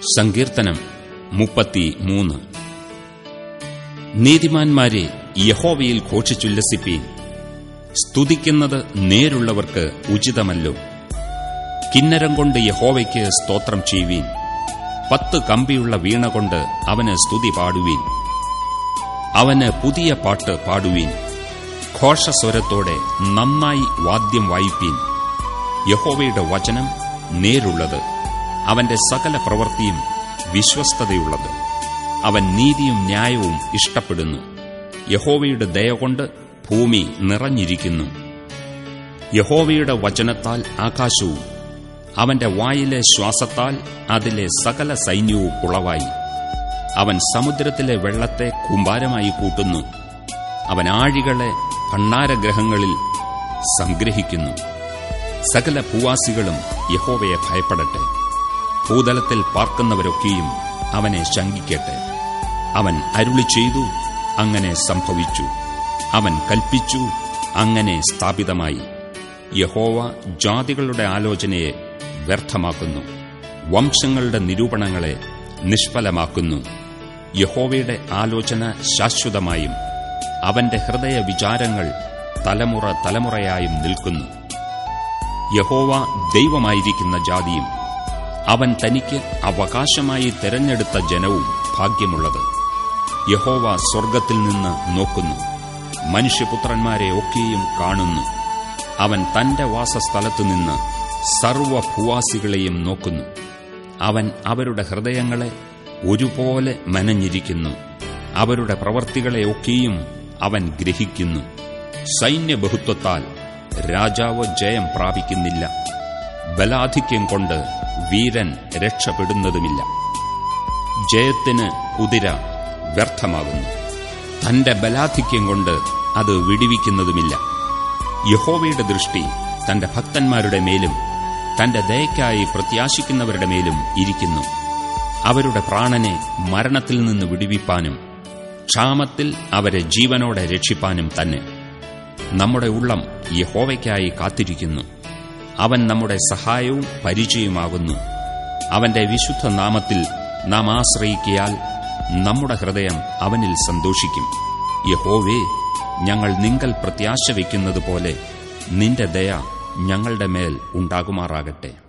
സങ്കീർത്തനം മുപ്പത്തിമൂന്ന്. നീതിമാന്മാരെ യഹോവയിൽ ഘോഷിച്ചുല്ലസിപ്പീൻ. സ്തുതിക്കുന്നത് നേരുള്ളവർക്ക് ഉചിതമല്ലോ. കിന്നരം കൊണ്ട് യഹോവയ്ക്ക് സ്തോത്രം ചെയ്യുവീൻ. പത്ത് കമ്പിയുള്ള വീണ കൊണ്ട് അവന് സ്തുതി പാടുവീൻ. അവന് പുതിയ പാട്ട് പാടുവീൻ. ഘോഷസ്വരത്തോടെ നന്നായി വാദ്യം വായിപ്പീൻ. യഹോവയുടെ വചനം നേരുള്ളത്. അവന്റെ സകല പ്രവൃത്തിയും വിശ്വസ്തതയുള്ളത്. അവൻ നീതിയും ന്യായവും ഇഷ്ടപ്പെടുന്നു. യഹോവയുടെ ദയകൊണ്ട് ഭൂമി നിറഞ്ഞിരിക്കുന്നു. യഹോവയുടെ വചനത്താൽ ആകാശവും അവന്റെ വായിലെ ശ്വാസത്താൽ അതിലെ സകല സൈന്യവും ഉളവായി. അവൻ സമുദ്രത്തിലെ വെള്ളത്തെ കൂമ്പാരമായി കൂട്ടുന്നു. അവൻ ആഴികളെ ഭണ്ണാരഗ്രഹങ്ങളിൽ സംഗ്രഹിക്കുന്നു. സകല ഭൂവാസികളും യഹോവയെ ഭയപ്പെടട്ടെ. ഭൂതലത്തിൽ പാർക്കുന്നവരൊക്കെയും അവനെ ശങ്കിക്കട്ടെ. അവൻ അരുളി ചെയ്തു അങ്ങനെ സംഭവിച്ചു. അവൻ കൽപ്പിച്ചു അങ്ങനെ സ്ഥാപിതമായി. യഹോവ ജാതികളുടെ ആലോചനയെ വ്യർത്ഥമാക്കുന്നു. വംശങ്ങളുടെ നിരൂപണങ്ങളെ നിഷ്ഫലമാക്കുന്നു. യഹോവയുടെ ആലോചന ശാശ്വതമായും അവന്റെ ഹൃദയ വിചാരങ്ങൾ തലമുറ തലമുറയായും നിൽക്കുന്നു. യഹോവ ദൈവമായിരിക്കുന്ന ജാതിയും അവൻ തനിക്ക് അവകാശമായി തെരഞ്ഞെടുത്ത ജനവും ഭാഗ്യമുള്ളത്. യഹോവ സ്വർഗത്തിൽ നിന്ന് നോക്കുന്നു. മനുഷ്യപുത്രന്മാരെ ഒക്കെയും കാണുന്നു. അവൻ തന്റെ വാസസ്ഥലത്തു നിന്ന് സർവഭൂവാസികളെയും നോക്കുന്നു. അവൻ അവരുടെ ഹൃദയങ്ങളെ ഒരുപോലെ മനഞ്ഞിരിക്കുന്നു. അവരുടെ പ്രവർത്തികളെ ഒക്കെയും അവൻ ഗ്രഹിക്കുന്നു. സൈന്യബഹുത്വത്താൽ രാജാവ് ജയം പ്രാപിക്കുന്നില്ല. ബലാധിക്യം കൊണ്ട് വീരൻ രക്ഷപ്പെടുന്നതുമില്ല. ജയത്തിന് കുതിര വ്യർത്ഥമാകുന്നു. തന്റെ ബലാധിക്യം കൊണ്ട് അത് വിടിവിക്കുന്നതുമില്ല. യഹോവയുടെ ദൃഷ്ടി തന്റെ ഭക്തന്മാരുടെ മേലും തന്റെ ദയക്കായി പ്രത്യാശിക്കുന്നവരുടെ മേലും ഇരിക്കുന്നു. അവരുടെ പ്രാണനെ മരണത്തിൽ നിന്ന് വിടുവിപ്പാനും ക്ഷാമത്തിൽ അവരെ ജീവനോടെ രക്ഷിപ്പാനും തന്നെ. നമ്മുടെ ഉള്ളം യഹോവയ്ക്കായി കാത്തിരിക്കുന്നു. അവൻ നമ്മുടെ സഹായവും പരിചയമാകുന്നു അവന്റെ വിശുദ്ധ നാമത്തിൽ നാം ആശ്രയിക്കിയാൽ നമ്മുടെ ഹൃദയം അവനിൽ സന്തോഷിക്കും. യഹോവേ ഞങ്ങൾ നിങ്കൽ പ്രത്യാശ വയ്ക്കുന്നതുപോലെ നിന്റെ ദയ ഞങ്ങളുടെ മേൽ ഉണ്ടാകുമാറാകട്ടെ.